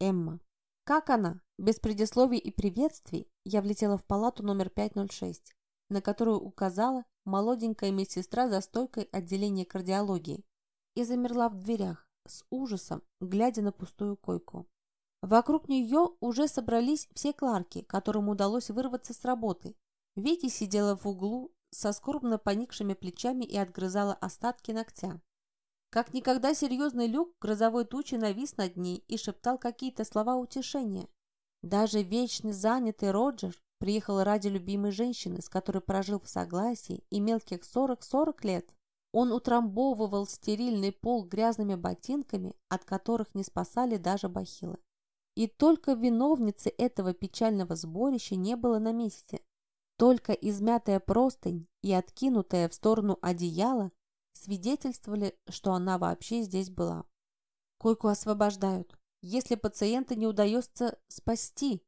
Эмма. Как она? Без предисловий и приветствий я влетела в палату номер 506, на которую указала молоденькая медсестра за стойкой отделения кардиологии, и замерла в дверях, с ужасом, глядя на пустую койку. Вокруг нее уже собрались все кларки, которым удалось вырваться с работы. Вики сидела в углу со скорбно поникшими плечами и отгрызала остатки ногтя. Как никогда серьезный люк грозовой тучи навис над ней и шептал какие-то слова утешения. Даже вечно занятый Роджер приехал ради любимой женщины, с которой прожил в согласии и мелких 40-40 лет. Он утрамбовывал стерильный пол грязными ботинками, от которых не спасали даже бахилы. И только виновницы этого печального сборища не было на месте. Только измятая простынь и откинутая в сторону одеяло свидетельствовали, что она вообще здесь была. Койку освобождают, если пациента не удается спасти.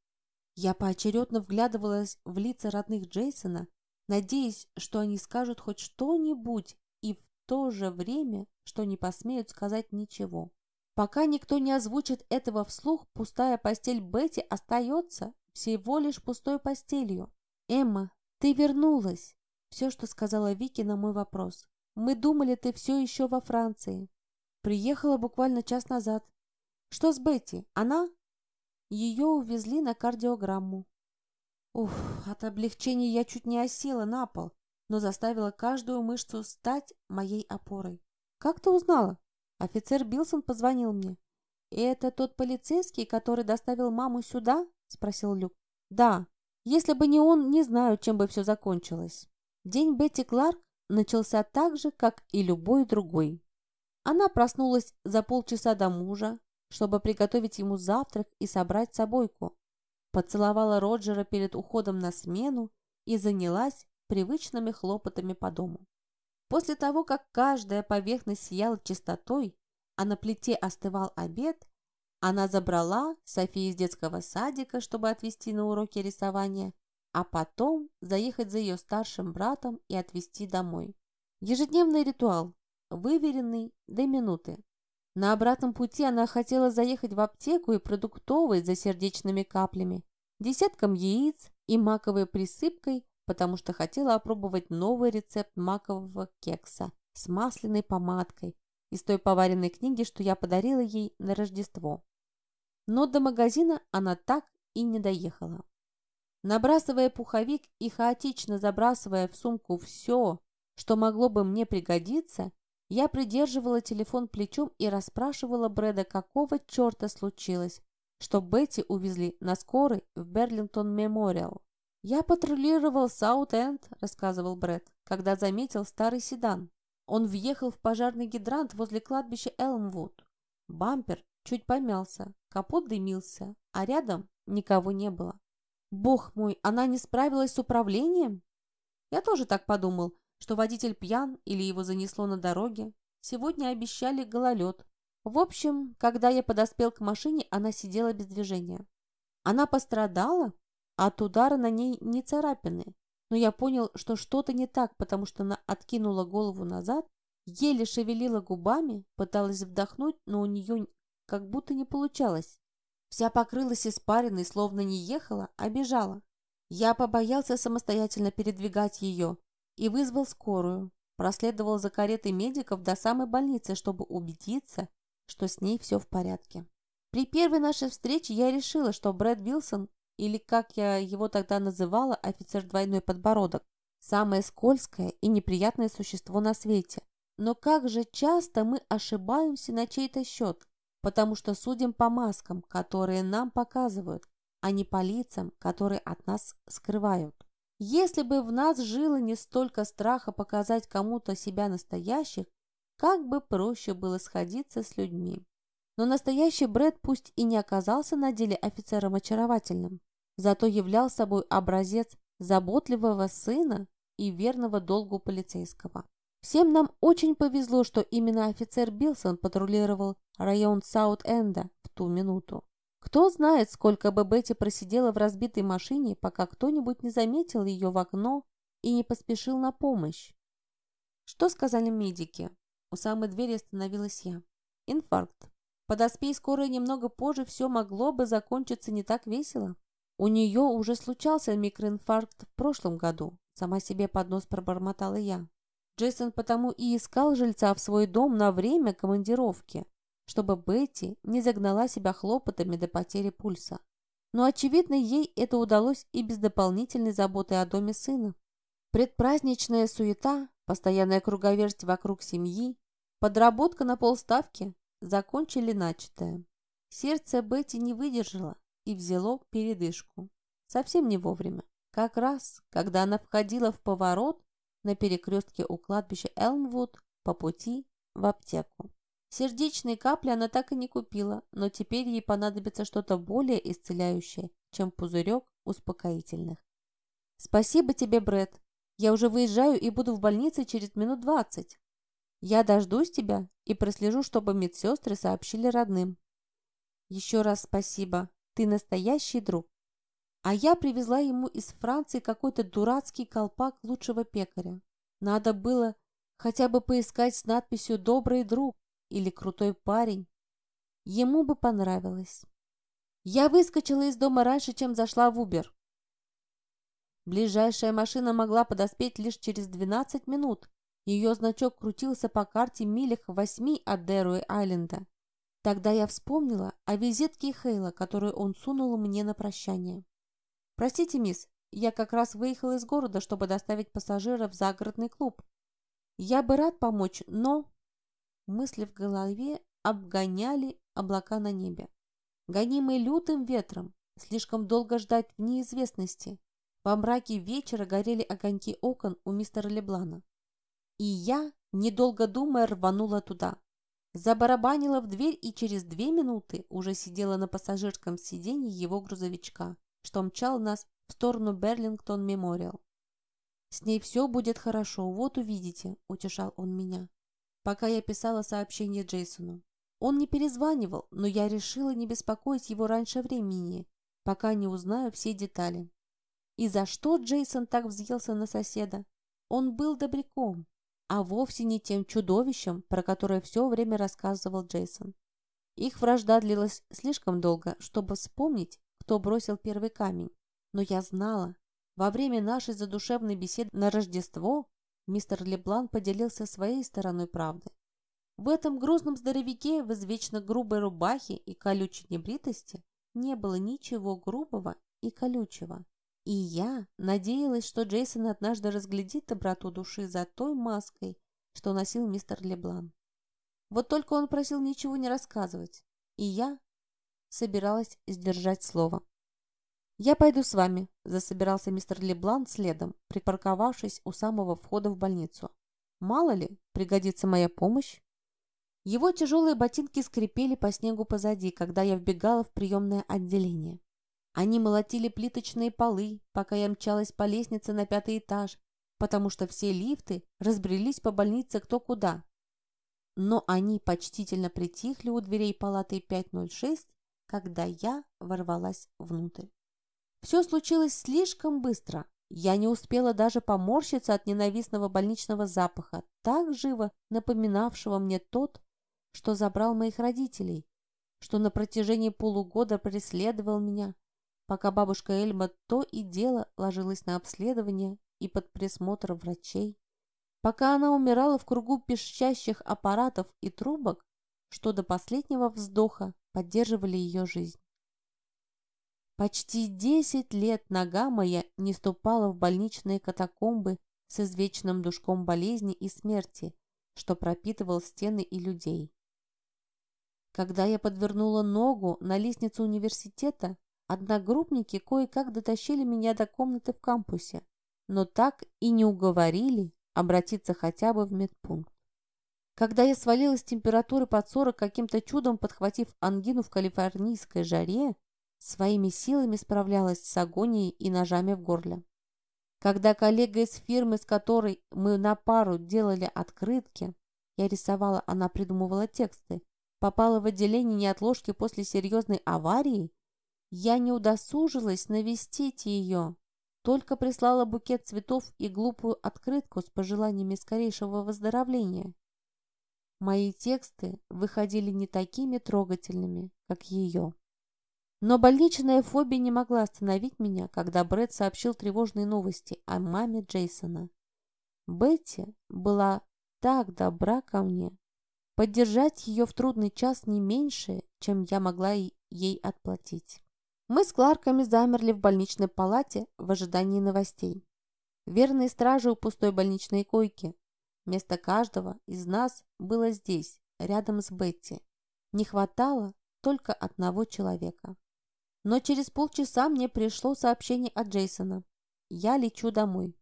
Я поочередно вглядывалась в лица родных Джейсона, надеясь, что они скажут хоть что-нибудь и в то же время, что не посмеют сказать ничего. Пока никто не озвучит этого вслух, пустая постель Бетти остается всего лишь пустой постелью. «Эмма, ты вернулась!» Все, что сказала Вики на мой вопрос. «Мы думали, ты все еще во Франции. Приехала буквально час назад. Что с Бетти? Она?» Ее увезли на кардиограмму. Ух, от облегчения я чуть не осела на пол но заставила каждую мышцу стать моей опорой. «Как ты узнала?» Офицер Билсон позвонил мне. «Это тот полицейский, который доставил маму сюда?» – спросил Люк. «Да. Если бы не он, не знаю, чем бы все закончилось». День Бетти Кларк начался так же, как и любой другой. Она проснулась за полчаса до мужа, чтобы приготовить ему завтрак и собрать собойку. Поцеловала Роджера перед уходом на смену и занялась привычными хлопотами по дому. После того, как каждая поверхность сияла чистотой, а на плите остывал обед, она забрала Софию из детского садика, чтобы отвезти на уроки рисования, а потом заехать за ее старшим братом и отвезти домой. Ежедневный ритуал, выверенный до минуты. На обратном пути она хотела заехать в аптеку и продуктовой за сердечными каплями, десятком яиц и маковой присыпкой потому что хотела опробовать новый рецепт макового кекса с масляной помадкой из той поваренной книги, что я подарила ей на Рождество. Но до магазина она так и не доехала. Набрасывая пуховик и хаотично забрасывая в сумку все, что могло бы мне пригодиться, я придерживала телефон плечом и расспрашивала Брэда, какого черта случилось, что Бетти увезли на скорой в Берлингтон Мемориал. «Я патрулировал Саут-Энд», — рассказывал Брэд, когда заметил старый седан. Он въехал в пожарный гидрант возле кладбища Элмвуд. Бампер чуть помялся, капот дымился, а рядом никого не было. «Бог мой, она не справилась с управлением?» Я тоже так подумал, что водитель пьян или его занесло на дороге. Сегодня обещали гололед. В общем, когда я подоспел к машине, она сидела без движения. «Она пострадала?» От удара на ней не царапины, но я понял, что что-то не так, потому что она откинула голову назад, еле шевелила губами, пыталась вдохнуть, но у нее как будто не получалось. Вся покрылась испариной, словно не ехала, а бежала. Я побоялся самостоятельно передвигать ее и вызвал скорую. Проследовал за каретой медиков до самой больницы, чтобы убедиться, что с ней все в порядке. При первой нашей встрече я решила, что Брэд Вилсон или, как я его тогда называла, офицер двойной подбородок, самое скользкое и неприятное существо на свете. Но как же часто мы ошибаемся на чей-то счет, потому что судим по маскам, которые нам показывают, а не по лицам, которые от нас скрывают. Если бы в нас жило не столько страха показать кому-то себя настоящих, как бы проще было сходиться с людьми. Но настоящий Брэд пусть и не оказался на деле офицером очаровательным, зато являл собой образец заботливого сына и верного долгу полицейского. Всем нам очень повезло, что именно офицер Билсон патрулировал район Саут-Энда в ту минуту. Кто знает, сколько бы Бетти просидела в разбитой машине, пока кто-нибудь не заметил ее в окно и не поспешил на помощь. Что сказали медики? У самой двери остановилась я. Инфаркт. Подоспей скорая немного позже, все могло бы закончиться не так весело. У нее уже случался микроинфаркт в прошлом году. Сама себе под нос пробормотала я. Джейсон потому и искал жильца в свой дом на время командировки, чтобы Бетти не загнала себя хлопотами до потери пульса. Но, очевидно, ей это удалось и без дополнительной заботы о доме сына. Предпраздничная суета, постоянная круговерть вокруг семьи, подработка на полставки закончили начатое. Сердце Бетти не выдержало и взяло передышку. Совсем не вовремя. Как раз, когда она входила в поворот на перекрестке у кладбища Элмвуд по пути в аптеку. Сердечные капли она так и не купила, но теперь ей понадобится что-то более исцеляющее, чем пузырек успокоительных. «Спасибо тебе, Брэд. Я уже выезжаю и буду в больнице через минут двадцать. Я дождусь тебя и прослежу, чтобы медсестры сообщили родным». «Еще раз спасибо. Ты настоящий друг». А я привезла ему из Франции какой-то дурацкий колпак лучшего пекаря. Надо было хотя бы поискать с надписью «Добрый друг» или «Крутой парень». Ему бы понравилось. Я выскочила из дома раньше, чем зашла в Убер. Ближайшая машина могла подоспеть лишь через 12 минут. Ее значок крутился по карте милях восьми от Дэруэ-Айленда. Тогда я вспомнила о визитке Хейла, которую он сунул мне на прощание. «Простите, мисс, я как раз выехал из города, чтобы доставить пассажира в загородный клуб. Я бы рад помочь, но...» Мысли в голове обгоняли облака на небе. Гонимый лютым ветром, слишком долго ждать в неизвестности. Во мраке вечера горели огоньки окон у мистера Леблана. И я, недолго думая, рванула туда. Забарабанила в дверь и через две минуты уже сидела на пассажирском сиденье его грузовичка что мчал нас в сторону Берлингтон Мемориал. «С ней все будет хорошо, вот увидите», – утешал он меня, пока я писала сообщение Джейсону. Он не перезванивал, но я решила не беспокоить его раньше времени, пока не узнаю все детали. И за что Джейсон так взъелся на соседа? Он был добряком, а вовсе не тем чудовищем, про которое все время рассказывал Джейсон. Их вражда длилась слишком долго, чтобы вспомнить, кто бросил первый камень, но я знала. Во время нашей задушевной беседы на Рождество мистер Леблан поделился своей стороной правды. В этом грузном здоровяке в извечно грубой рубахе и колючей небритости не было ничего грубого и колючего. И я надеялась, что Джейсон однажды разглядит доброту души за той маской, что носил мистер Леблан. Вот только он просил ничего не рассказывать, и я собиралась сдержать слово. «Я пойду с вами», – засобирался мистер Леблан следом, припарковавшись у самого входа в больницу. «Мало ли, пригодится моя помощь». Его тяжелые ботинки скрипели по снегу позади, когда я вбегала в приемное отделение. Они молотили плиточные полы, пока я мчалась по лестнице на пятый этаж, потому что все лифты разбрелись по больнице кто куда. Но они почтительно притихли у дверей палаты 506 когда я ворвалась внутрь. Все случилось слишком быстро. Я не успела даже поморщиться от ненавистного больничного запаха, так живо напоминавшего мне тот, что забрал моих родителей, что на протяжении полугода преследовал меня, пока бабушка Эльма то и дело ложилась на обследование и под присмотр врачей, пока она умирала в кругу пищащих аппаратов и трубок, что до последнего вздоха поддерживали ее жизнь. Почти десять лет нога моя не ступала в больничные катакомбы с извечным душком болезни и смерти, что пропитывал стены и людей. Когда я подвернула ногу на лестницу университета, одногруппники кое-как дотащили меня до комнаты в кампусе, но так и не уговорили обратиться хотя бы в медпункт. Когда я свалилась с температуры под 40, каким-то чудом подхватив ангину в калифорнийской жаре, своими силами справлялась с агонией и ножами в горле. Когда коллега из фирмы, с которой мы на пару делали открытки, я рисовала, она придумывала тексты, попала в отделение неотложки после серьезной аварии, я не удосужилась навестить ее, только прислала букет цветов и глупую открытку с пожеланиями скорейшего выздоровления. Мои тексты выходили не такими трогательными, как ее. Но больничная фобия не могла остановить меня, когда Брэд сообщил тревожные новости о маме Джейсона. Бетти была так добра ко мне. Поддержать ее в трудный час не меньше, чем я могла ей отплатить. Мы с Кларками замерли в больничной палате в ожидании новостей. Верные стражи у пустой больничной койки. Место каждого из нас было здесь, рядом с Бетти. Не хватало только одного человека. Но через полчаса мне пришло сообщение от Джейсона. Я лечу домой.